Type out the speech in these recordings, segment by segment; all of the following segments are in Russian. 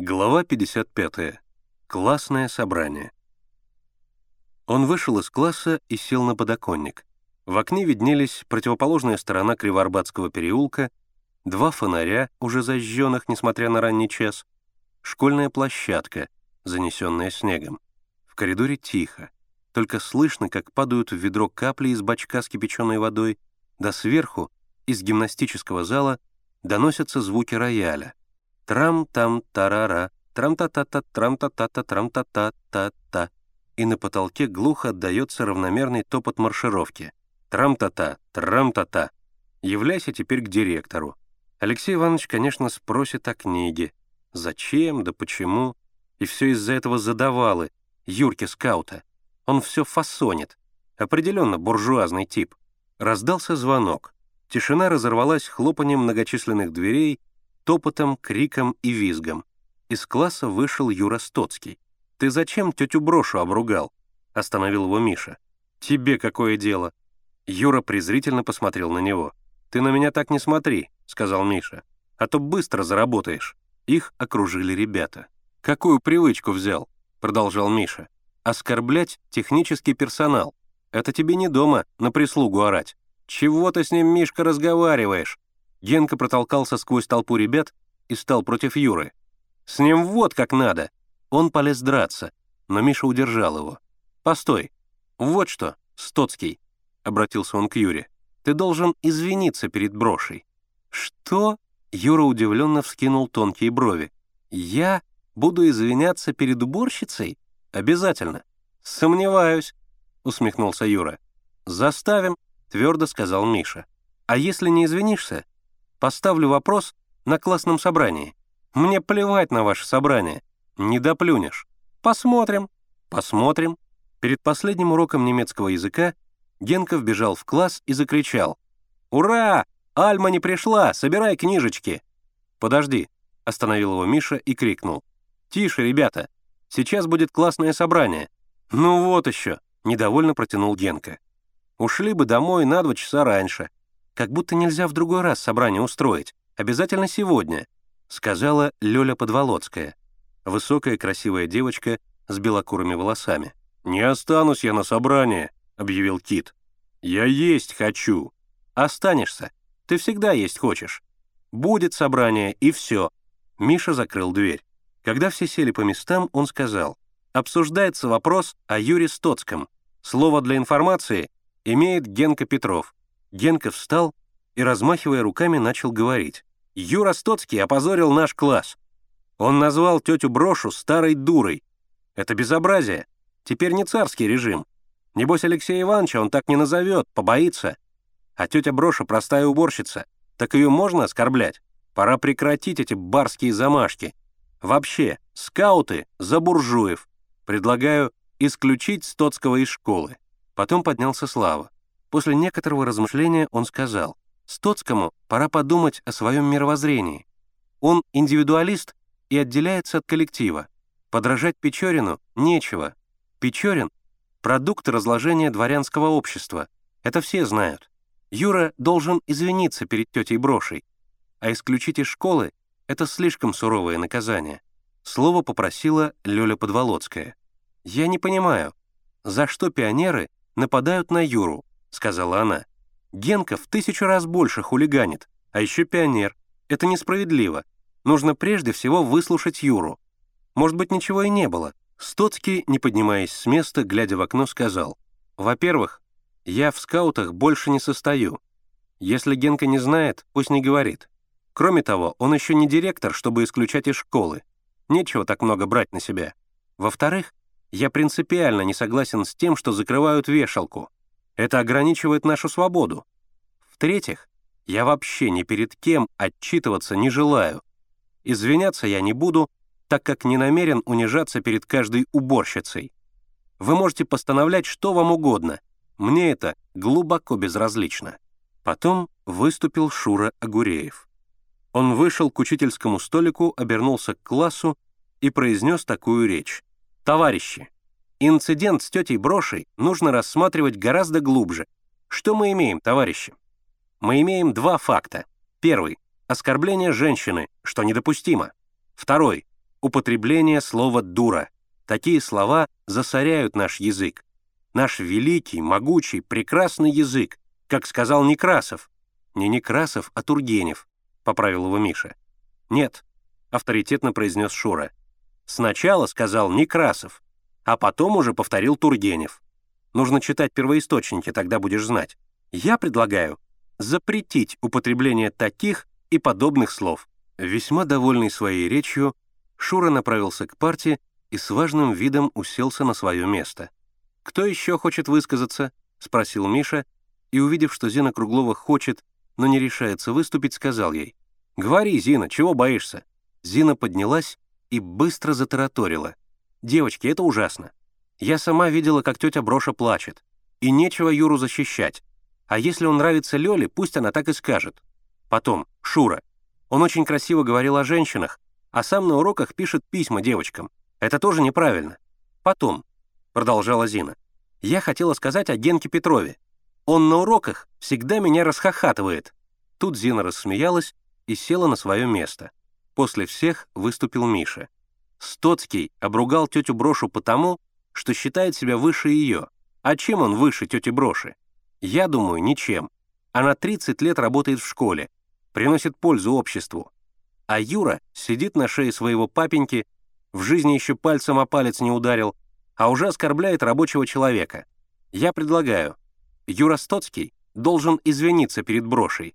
Глава 55. Классное собрание. Он вышел из класса и сел на подоконник. В окне виднелись противоположная сторона Кривоарбатского переулка, два фонаря, уже зажженных, несмотря на ранний час, школьная площадка, занесенная снегом. В коридоре тихо, только слышно, как падают в ведро капли из бачка с кипяченой водой, да сверху, из гимнастического зала, доносятся звуки рояля. Трам-там-тарара, трам-та-та-та, трам-та-та-та, трам-та-та-та-та. И на потолке глухо отдается равномерный топот маршировки. Трам-та-та, трам-та-та. Являйся теперь к директору. Алексей Иванович, конечно, спросит о книге. Зачем, да почему? И все из-за этого задавалы, Юрки скаута. Он все фасонит. Определенно буржуазный тип. Раздался звонок. Тишина разорвалась хлопанием многочисленных дверей, топотом, криком и визгом. Из класса вышел Юра Стоцкий. «Ты зачем тетю Брошу обругал?» — остановил его Миша. «Тебе какое дело?» Юра презрительно посмотрел на него. «Ты на меня так не смотри», — сказал Миша. «А то быстро заработаешь». Их окружили ребята. «Какую привычку взял?» — продолжал Миша. «Оскорблять технический персонал. Это тебе не дома на прислугу орать. Чего ты с ним, Мишка, разговариваешь? Генка протолкался сквозь толпу ребят и стал против Юры. «С ним вот как надо!» Он полез драться, но Миша удержал его. «Постой! Вот что, Стоцкий!» — обратился он к Юре. «Ты должен извиниться перед брошей». «Что?» — Юра удивленно вскинул тонкие брови. «Я буду извиняться перед уборщицей? Обязательно». «Сомневаюсь», — усмехнулся Юра. «Заставим», — твердо сказал Миша. «А если не извинишься, Поставлю вопрос на классном собрании. Мне плевать на ваше собрание. Не доплюнешь. Посмотрим. Посмотрим. Перед последним уроком немецкого языка Генка вбежал в класс и закричал. «Ура! Альма не пришла! Собирай книжечки!» «Подожди», — остановил его Миша и крикнул. «Тише, ребята! Сейчас будет классное собрание!» «Ну вот еще!» — недовольно протянул Генка. «Ушли бы домой на два часа раньше. Как будто нельзя в другой раз собрание устроить. Обязательно сегодня», — сказала Лёля Подволоцкая, высокая красивая девочка с белокурыми волосами. «Не останусь я на собрании», — объявил Кит. «Я есть хочу». «Останешься. Ты всегда есть хочешь. Будет собрание, и все». Миша закрыл дверь. Когда все сели по местам, он сказал, «Обсуждается вопрос о Юре Стоцком. Слово для информации имеет Генка Петров. Генка встал и, размахивая руками, начал говорить. «Юра Стоцкий опозорил наш класс. Он назвал тетю Брошу старой дурой. Это безобразие. Теперь не царский режим. Небось, Алексея Ивановича он так не назовет, побоится. А тетя Броша простая уборщица. Так ее можно оскорблять? Пора прекратить эти барские замашки. Вообще, скауты за буржуев. Предлагаю исключить Стоцкого из школы». Потом поднялся Слава. После некоторого размышления он сказал, «Стоцкому пора подумать о своем мировоззрении. Он индивидуалист и отделяется от коллектива. Подражать Печорину нечего. Печорин — продукт разложения дворянского общества. Это все знают. Юра должен извиниться перед тетей Брошей. А исключить из школы — это слишком суровое наказание. Слово попросила Лёля Подволоцкая. «Я не понимаю, за что пионеры нападают на Юру, — сказала она. «Генка в тысячу раз больше хулиганит, а еще пионер. Это несправедливо. Нужно прежде всего выслушать Юру. Может быть, ничего и не было». Стоцкий, не поднимаясь с места, глядя в окно, сказал. «Во-первых, я в скаутах больше не состою. Если Генка не знает, пусть не говорит. Кроме того, он еще не директор, чтобы исключать из школы. Нечего так много брать на себя. Во-вторых, я принципиально не согласен с тем, что закрывают вешалку. Это ограничивает нашу свободу. В-третьих, я вообще ни перед кем отчитываться не желаю. Извиняться я не буду, так как не намерен унижаться перед каждой уборщицей. Вы можете постановлять что вам угодно. Мне это глубоко безразлично. Потом выступил Шура Агуреев. Он вышел к учительскому столику, обернулся к классу и произнес такую речь. «Товарищи, Инцидент с тетей Брошей нужно рассматривать гораздо глубже. Что мы имеем, товарищи? Мы имеем два факта. Первый — оскорбление женщины, что недопустимо. Второй — употребление слова «дура». Такие слова засоряют наш язык. Наш великий, могучий, прекрасный язык, как сказал Некрасов. Не Некрасов, а Тургенев, поправил его Миша. Нет, авторитетно произнес Шура. Сначала сказал Некрасов, а потом уже повторил Тургенев. Нужно читать первоисточники, тогда будешь знать. Я предлагаю запретить употребление таких и подобных слов. Весьма довольный своей речью, Шура направился к партии и с важным видом уселся на свое место. «Кто еще хочет высказаться?» — спросил Миша, и, увидев, что Зина Круглова хочет, но не решается выступить, сказал ей, «Говори, Зина, чего боишься?» Зина поднялась и быстро затараторила. «Девочки, это ужасно. Я сама видела, как тетя Броша плачет. И нечего Юру защищать. А если он нравится Лёле, пусть она так и скажет. Потом, Шура. Он очень красиво говорил о женщинах, а сам на уроках пишет письма девочкам. Это тоже неправильно. Потом, продолжала Зина, я хотела сказать о Генке Петрове. Он на уроках всегда меня расхохатывает. Тут Зина рассмеялась и села на свое место. После всех выступил Миша. Стоцкий обругал тетю Брошу потому, что считает себя выше ее. А чем он выше тети Броши? Я думаю, ничем. Она 30 лет работает в школе, приносит пользу обществу. А Юра сидит на шее своего папеньки, в жизни еще пальцем о палец не ударил, а уже оскорбляет рабочего человека. Я предлагаю, Юра Стоцкий должен извиниться перед брошей,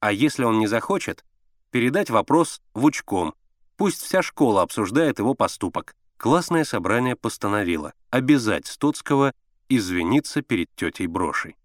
а если он не захочет, передать вопрос в учком, пусть вся школа обсуждает его поступок. Классное собрание постановило обязать Стоцкого извиниться перед тетей Брошей.